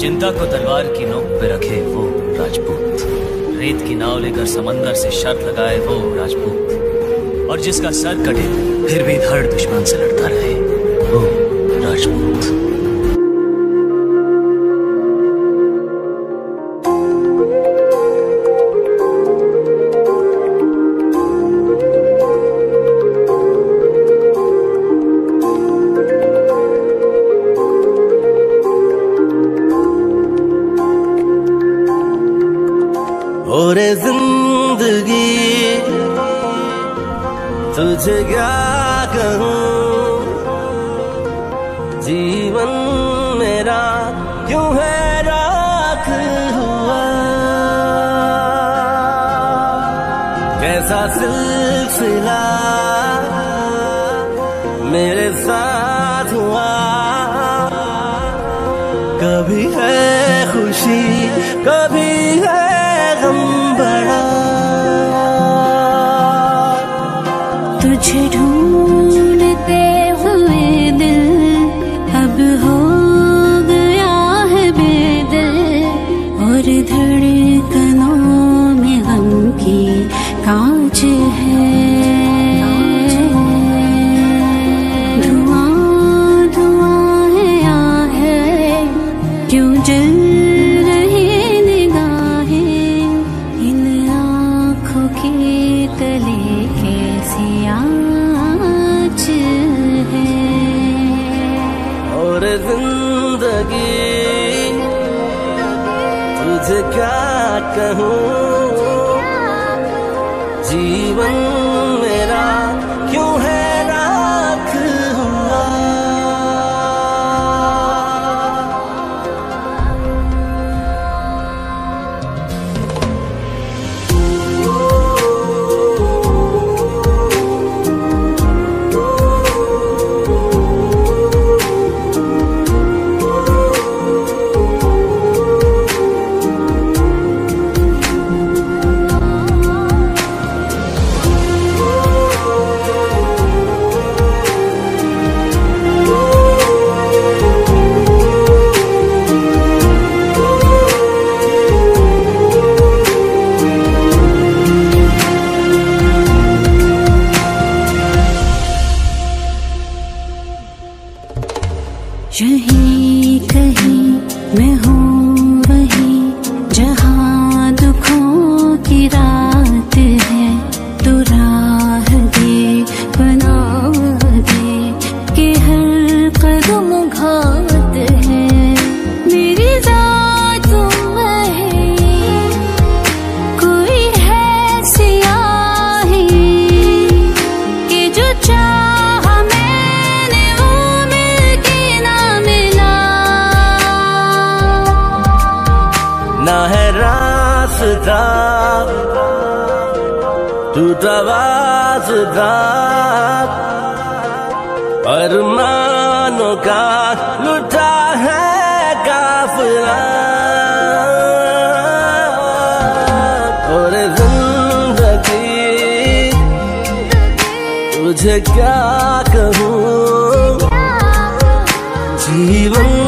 चिंता को तलवार की नोक पे रखे वो राजपूत। रेत की नाव लेकर समंदर से शर्त लगाए वो राजपूत। और जिसका सर कटे, फिर भी धड़ दुश्मन से लड़ता रहे वो राजपूत। और ज़िंदगी, तुझे क्या कहूँ? जीवन मेरा क्यों है राख हुआ? कैसा सिलसिला मेरे साथ हुआ? कभी है खुशी, कभी है तुझे ढूंढते तुझे क्या कहूँ जीवन मैं हूँ टूटा वास्ता अरमानों का लुटा है काफिला। और ज़िंदगी तुझे क्या कहूँ? जीवन